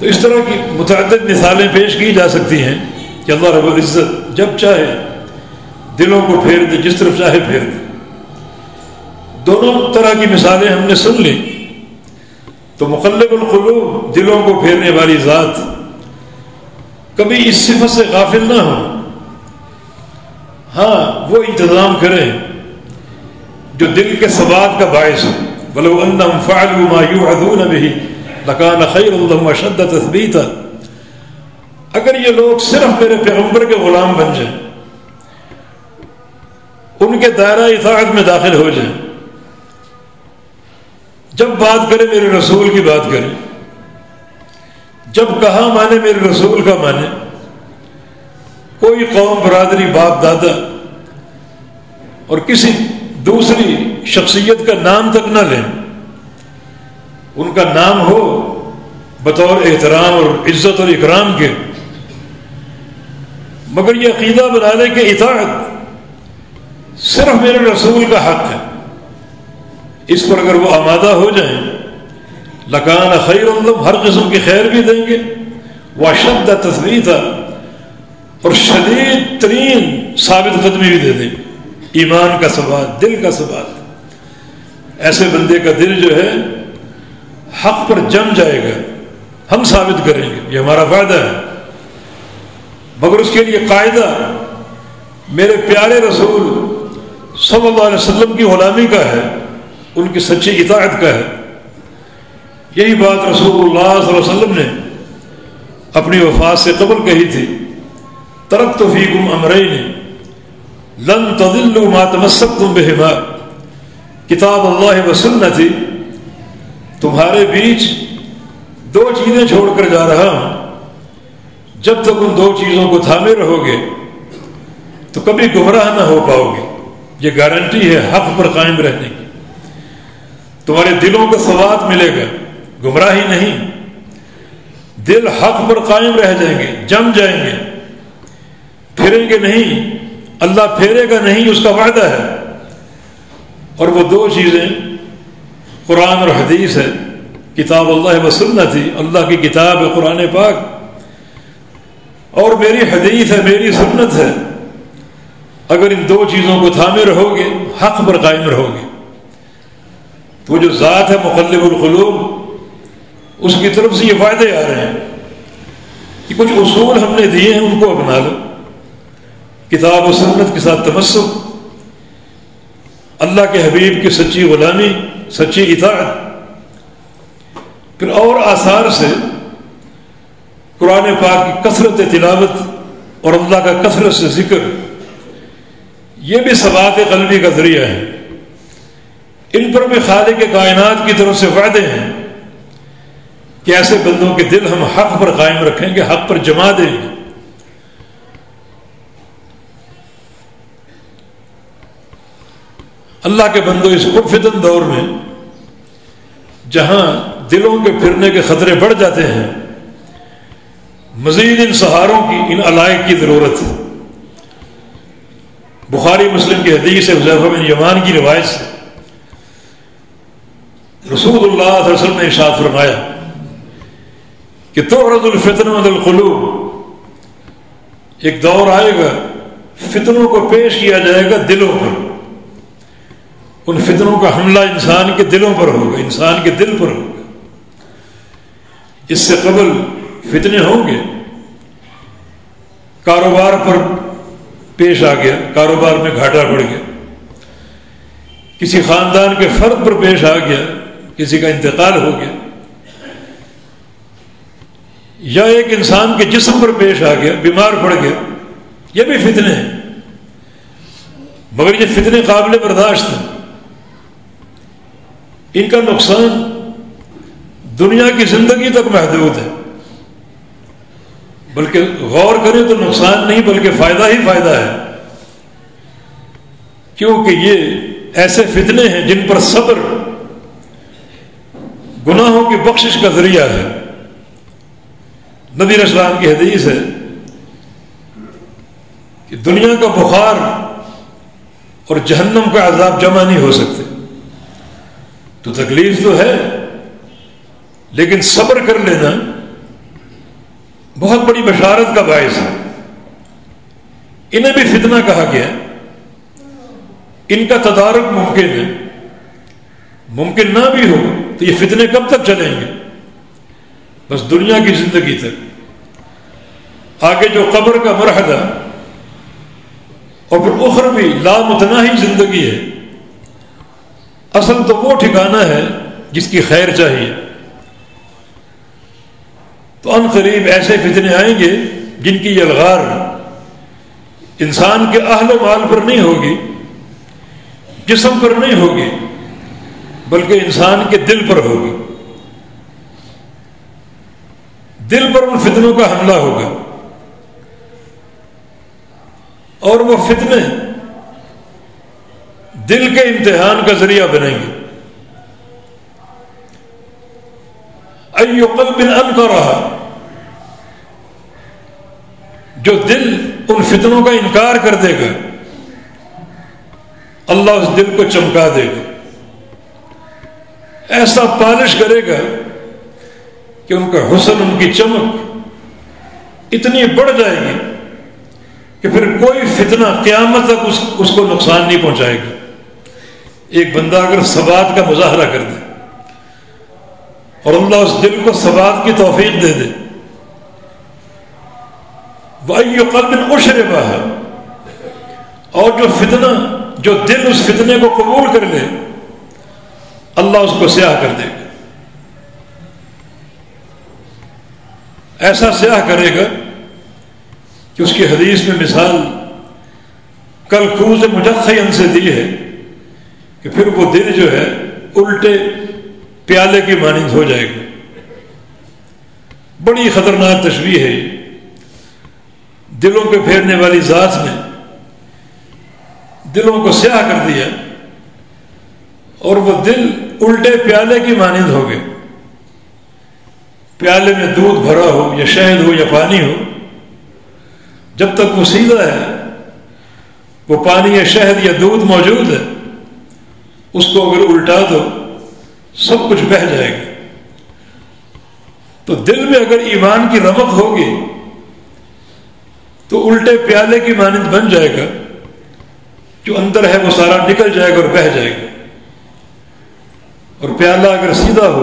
A: تو اس طرح کی متعدد مثالیں پیش کی جا سکتی ہیں کہ اللہ رب العزت جب چاہے دلوں کو پھیر دے جس طرف چاہے پھیر دے دونوں طرح کی مثالیں ہم نے سن لی تو مقلب القلوب دلوں کو پھیرنے والی ذات کبھی اس صفت سے غافل نہ ہو ہاں وہ انتظام کریں جو دل کے ثبات کا باعث ہو بلو اندم لکان خیر و شدت اگر یہ لوگ صرف میرے پیغمبر کے غلام بن جائیں ان کے دائرہ اطاعت میں داخل ہو جائیں جب بات کرے میرے رسول کی بات کرے جب کہاں مانے میرے رسول کا مانے کوئی قوم برادری باپ دادا اور کسی دوسری شخصیت کا نام تک نہ لیں ان کا نام ہو بطور احترام اور عزت اور اکرام کے مگر یہ عقیدہ بنا لیں کہ اطاعت صرف میرے رسول کا حق ہے اس پر اگر وہ آمادہ ہو جائیں لکان خیر الم ہر قسم کی خیر بھی دیں گے وہ شبد تصویر تھا اور شدید ترین ثابت قدمی بھی دے دیں گے ایمان کا سوال دل کا سوال ایسے بندے کا دل جو ہے حق پر جم جائے گا ہم ثابت کریں گے یہ ہمارا فائدہ ہے مگر اس کے لیے قاعدہ میرے پیارے رسول صلی اللہ علیہ وسلم کی غلامی کا ہے ان کی سچی اطاعت کا ہے یہی بات رسول اللہ صلی اللہ علیہ وسلم نے اپنی وفات سے قبل کہی تھی ترک تو گم نے لن تدل و تم بہ کتاب اللہ وسلم تھی تمہارے بیچ دو چیزیں چھوڑ کر جا رہا ہوں جب تک ان دو چیزوں کو تھامے رہو گے تو کبھی گمراہ نہ ہو پاؤ گے یہ گارنٹی ہے حق پر قائم رہنے کی تمہارے دلوں کو سواد ملے گا گمراہی نہیں دل حق پر قائم رہ جائیں گے جم جائیں گے پھریں گے نہیں اللہ پھیرے گا نہیں اس کا وعدہ ہے اور وہ دو چیزیں قرآن اور حدیث ہے کتاب اللہ و سنت اللہ کی کتاب ہے قرآن پاک اور میری حدیث ہے میری سنت ہے اگر ان دو چیزوں کو تھامے رہو گے حق پر قائم رہو گے تو وہ جو ذات ہے مخلب القلوب اس کی طرف سے یہ فائدے آ رہے ہیں کہ کچھ اصول ہم نے دیے ہیں ان کو اپنا لو کتاب و سنت کے ساتھ تمسک اللہ کے حبیب کی سچی غلامی سچی اطاعت پھر اور آثار سے قرآن پاک کی کثرت تلاوت اور اللہ کا کثرت سے ذکر یہ بھی ثبات قلبی کا ذریعہ ہے ان پر بھی خالق کے کائنات کی طرف سے فائدے ہیں کہ ایسے بندوں کے دل ہم حق پر قائم رکھیں گے حق پر جما دیں گے اللہ کے بندوں اس پرفتن دور میں جہاں دلوں کے پھرنے کے خطرے بڑھ جاتے ہیں مزید ان سہاروں کی ان علائق کی ضرورت ہے بخاری مسلم کی حدیث حدیثہ بن یمان کی روایت سے رسول اللہ علیہ وسلم نے ارشاد فرمایا کہ تو رد الفطن القلوب ایک دور آئے گا فتنوں کو پیش کیا جائے گا دلوں پر ان فتنوں کا حملہ انسان کے دلوں پر ہوگا انسان کے دل پر ہوگا اس سے قبل فتنے ہوں گے کاروبار پر پیش آ گیا کاروبار میں گھاٹا پڑ گیا کسی خاندان کے فرد پر پیش آ گیا کسی کا انتقال ہو گیا یا ایک انسان کے جسم پر پیش آ گیا بیمار پڑ گیا یہ بھی فتنے ہیں مگر یہ فتنے قابل برداشت ہیں ان کا نقصان دنیا کی زندگی تک محدود ہے بلکہ غور کرے تو نقصان نہیں بلکہ فائدہ ہی فائدہ ہے کیونکہ یہ ایسے فتنے ہیں جن پر صبر گناہوں کی بخشش کا ذریعہ ہے نبی اسلام کی حدیث ہے کہ دنیا کا بخار اور جہنم کا عذاب جمع نہیں ہو سکتے تو تکلیف تو ہے لیکن صبر کر لینا بہت بڑی بشارت کا باعث ہے انہیں بھی فتنہ کہا گیا ہے ان کا تدارک ممکن ہے ممکن نہ بھی ہو تو یہ فتنے کب تک چلیں گے بس دنیا کی زندگی تک آگے جو قبر کا مرحلہ اور پھر بھی لامتنا ہی زندگی ہے اصل تو وہ ٹھکانہ ہے جس کی خیر چاہیے تو ان قریب ایسے فتنے آئیں گے جن کی یلغار انسان کے اہل و مال پر نہیں ہوگی جسم پر نہیں ہوگی بلکہ انسان کے دل پر ہوگی دل پر ان فتنوں کا حملہ ہوگا اور وہ فتنے دل کے امتحان کا ذریعہ بنیں گے ای قلب رہا جو دل ان فتنوں کا انکار کر دے گا اللہ اس دل کو چمکا دے گا ایسا پالش کرے گا کہ ان کا حسن ان کی چمک اتنی بڑھ جائے گی کہ پھر کوئی فتنہ قیامت تک اس کو نقصان نہیں پہنچائے گا ایک بندہ اگر سوات کا مظاہرہ کر دے اور اللہ اس دل کو سواد کی توفیق دے دے بھائی قدم اشرے بہ اور جو فتنہ جو دل اس فتنے کو قبول کر لے اللہ اس کو سیاہ کر دے گا ایسا سیاہ کرے گا کہ اس کی حدیث میں مثال کل خوب مجد سے دی ہے کہ پھر وہ دل جو ہے الٹے پیالے کی مانند ہو جائے گا بڑی خطرناک تشویح ہے دلوں پہ پھیرنے والی ذات نے دلوں کو سیاہ کر دیا اور وہ دل الٹے پیالے کی مانند ہو گئے پیالے میں دودھ بھرا ہو یا شہد ہو یا پانی ہو جب تک وہ سیدھا ہے وہ پانی یا شہد یا دودھ موجود ہے اس کو اگر الٹا دو سب کچھ بہ جائے گا تو دل میں اگر ایمان کی رمق ہوگی تو الٹے پیالے کی مانند بن جائے گا جو اندر ہے وہ سارا نکل جائے گا اور بہ جائے گا اور پیالہ اگر سیدھا ہو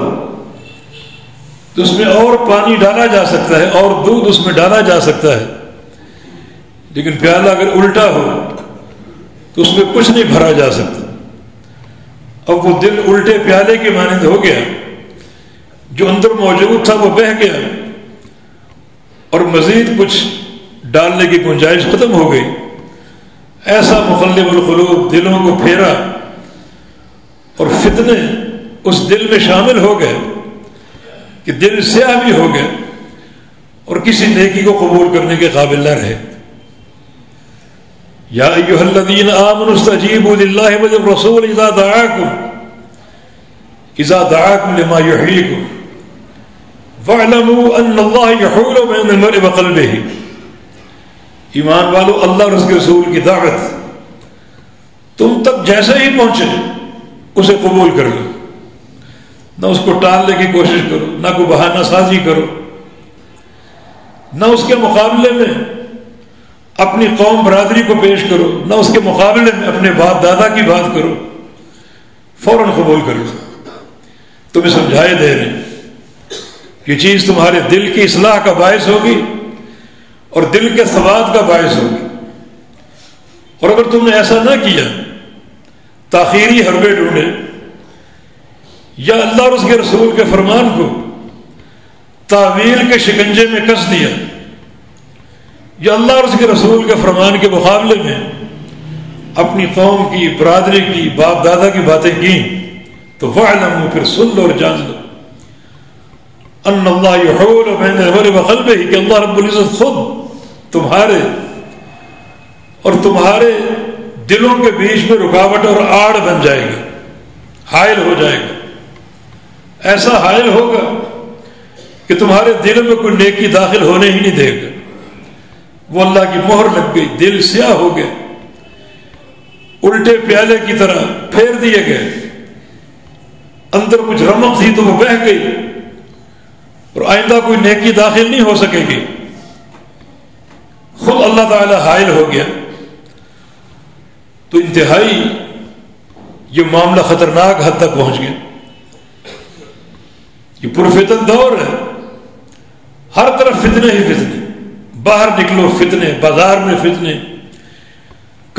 A: تو اس میں اور پانی ڈالا جا سکتا ہے اور دودھ اس میں ڈالا جا سکتا ہے لیکن پیالہ اگر الٹا ہو تو اس میں کچھ نہیں بھرا جا سکتا وہ دل الٹے پیالے کے مانند ہو گیا جو اندر موجود تھا وہ بہہ گیا اور مزید کچھ ڈالنے کی گنجائش ختم ہو گئی ایسا مخلب القلوب دلوں کو پھیرا اور فتنے اس دل میں شامل ہو گئے کہ دل سیاہ بھی ہو گئے اور کسی نیکی کو قبول کرنے کے قابل نہ رہے یا ایوہ الذین آمنوا استجیبوا للہ وجب رسول اذا دعاکم اذا دعاکم لما یحییکم فعلموا ان اللہ یحول بین المرء بقلبه ایمان والو اللہ اور اس کے رسول کی دعوت تم تک جیسے ہی پہنچے اسے قبول کر لو نہ اس کو ٹالنے کی کوشش کرو نہ کوئی بہانہ سازی کرو نہ اس کے مقابلے میں اپنی قوم برادری کو پیش کرو نہ اس کے مقابلے میں اپنے باپ دادا کی بات کرو فوراً قبول کرو تمہیں سمجھائے دے رہے یہ چیز تمہارے دل کی اصلاح کا باعث ہوگی اور دل کے سواد کا باعث ہوگی اور اگر تم نے ایسا نہ کیا تاخیری حربے ڈھونڈے یا اللہ اور اس کے رسول کے فرمان کو تعویل کے شکنجے میں کس دیا اللہ اور اس کے رسول کے فرمان کے مقابلے میں اپنی قوم کی برادری کی باپ دادا کی باتیں کی تو وہ پھر سن لو اور جان لو اللہ میں نے ہمارے بخل پہ ہی کہ اللہ خود تمہارے اور تمہارے دلوں کے بیچ میں رکاوٹ اور آڑ بن جائے گا حائل ہو جائے گا ایسا حائل ہوگا کہ تمہارے دل میں کوئی نیکی داخل ہونے ہی نہیں دے گا وہ اللہ کی مہر لگ گئی دل سیاہ ہو گئے الٹے پیالے کی طرح پھیر دیے گئے اندر کچھ رمک تھی تو وہ بہ گئی اور آئندہ کوئی نیکی داخل نہیں ہو سکے گی خود اللہ تعالی حائل ہو گیا تو انتہائی یہ معاملہ خطرناک حد تک پہنچ گیا یہ پرفتن دور ہے ہر طرف فتنے ہی فتنے باہر نکلو فتنے بازار میں فتنے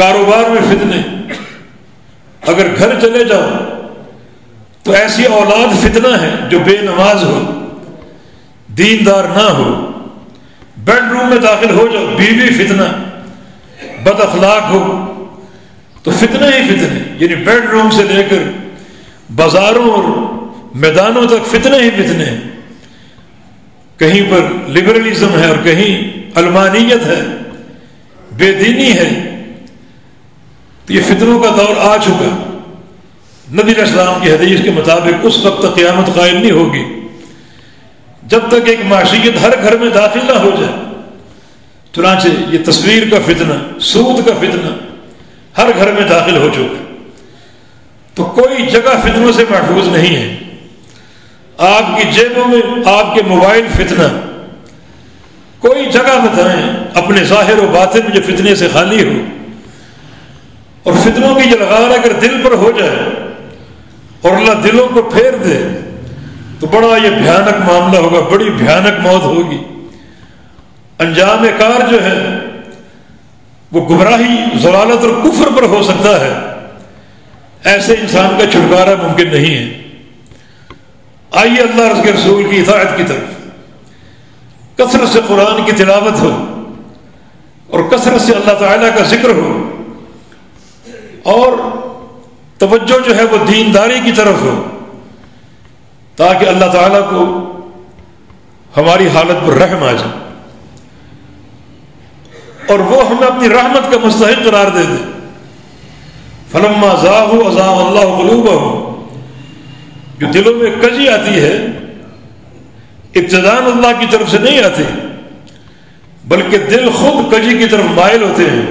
A: کاروبار میں فتنے اگر گھر چلے جاؤ تو ایسی اولاد فتنہ ہے جو بے نماز ہو دیندار نہ ہو بیڈ روم میں داخل ہو جاؤ بیوی فتنہ بد اخلاق ہو تو فتنہ ہی فتنے یعنی بیڈ روم سے لے کر بازاروں اور میدانوں تک فتنے ہی فتنے کہیں پر لبرلزم ہے اور کہیں المانیت ہے بے دینی ہے تو یہ فطروں کا دور آ چکا نبی اسلام کی حدیث کے مطابق اس وقت قیامت قائم نہیں ہوگی جب تک ایک معاشیت ہر گھر میں داخل نہ ہو جائے چنانچہ یہ تصویر کا فتنہ سود کا فتنہ ہر گھر میں داخل ہو چکا تو کوئی جگہ فتنوں سے محفوظ نہیں ہے آپ کی جیبوں میں آپ کے موبائل فتنہ کوئی جگہ بتائیں اپنے ظاہر و باطن میں جو فتنے سے خالی ہو اور فتنوں کی جلغار اگر دل پر ہو جائے اور اللہ دلوں کو پھیر دے تو بڑا یہ بھیانک معاملہ ہوگا بڑی بھیانک موت ہوگی انجام کار جو ہے وہ گمراہی ضلالت اور کفر پر ہو سکتا ہے ایسے انسان کا چھٹکارا ممکن نہیں ہے آئیے اللہ رس کے رسول کی اطاعت کی طرف کثرت سے قرآن کی تلاوت ہو اور کثرت سے اللہ تعالیٰ کا ذکر ہو اور توجہ جو ہے وہ دینداری کی طرف ہو تاکہ اللہ تعالیٰ کو ہماری حالت پر رحم آ جائے اور وہ ہمیں اپنی رحمت کا مستحق قرار دے دے فلم اللہ ہو جو دلوں میں کجی آتی ہے ابتدان اللہ کی طرف سے نہیں آتے بلکہ دل خود کجی کی طرف مائل ہوتے ہیں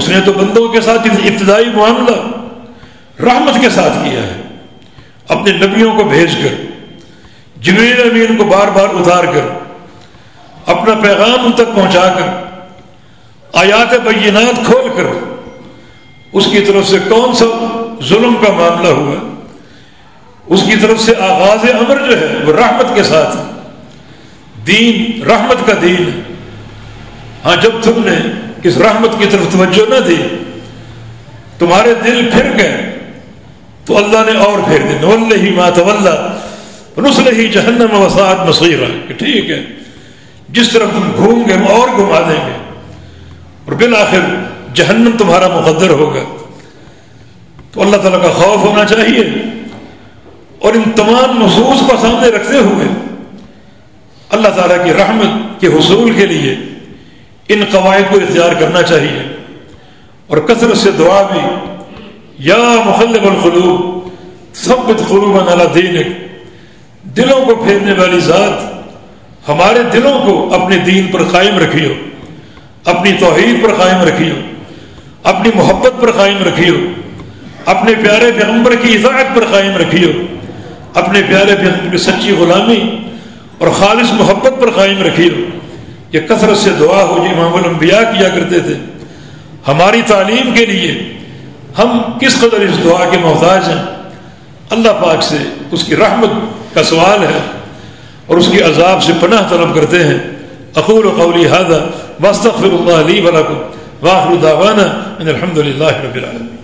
A: اس نے تو بندوں کے ساتھ ابتدائی معاملہ رحمت کے ساتھ کیا ہے اپنے نبیوں کو بھیج کر جنویر امین کو بار بار اتار کر اپنا پیغام ان تک پہنچا کر آیات بینات کھول کر اس کی طرف سے کون سا ظلم کا معاملہ ہوا اس کی طرف سے آغاز امر جو ہے وہ رحمت کے ساتھ دین رحمت کا دین ہے ہاں جب تم نے اس رحمت کی طرف توجہ نہ دی تمہارے دل پھر گئے تو اللہ نے اور پھر ہی مات ہی جہنم وسعت کہ ٹھیک ہے جس طرف تم گھوم گے ہم اور گھما دیں گے اور بالآخر جہنم تمہارا مقدر ہوگا تو اللہ تعالیٰ کا خوف ہونا چاہیے اور ان تمام محسوس کو سامنے رکھتے ہوئے اللہ تعالیٰ کی رحمت کے حصول کے لیے ان قواعد کو اختیار کرنا چاہیے اور کثرت سے دعا بھی یا مخلب القلوب سب کچھ خلوب دین دلوں کو پھیرنے والی ذات ہمارے دلوں کو اپنے دین پر قائم رکھی ہو اپنی توحید پر قائم رکھی ہو اپنی محبت پر قائم رکھی ہو اپنے پیارے پیغمبر کی اضاعت پر قائم رکھی ہو اپنے پیارے کی سچی غلامی اور خالص محبت پر قائم رکھیے کثرت سے دعا ہو جی امام الانبیاء کیا کرتے تھے ہماری تعلیم کے لیے ہم کس قدر اس دعا کے محتاج ہیں اللہ پاک سے اس کی رحمت کا سوال ہے اور اس کی عذاب سے پناہ طلب کرتے ہیں اقول قولی اخور وقل مصطف الحمد للہ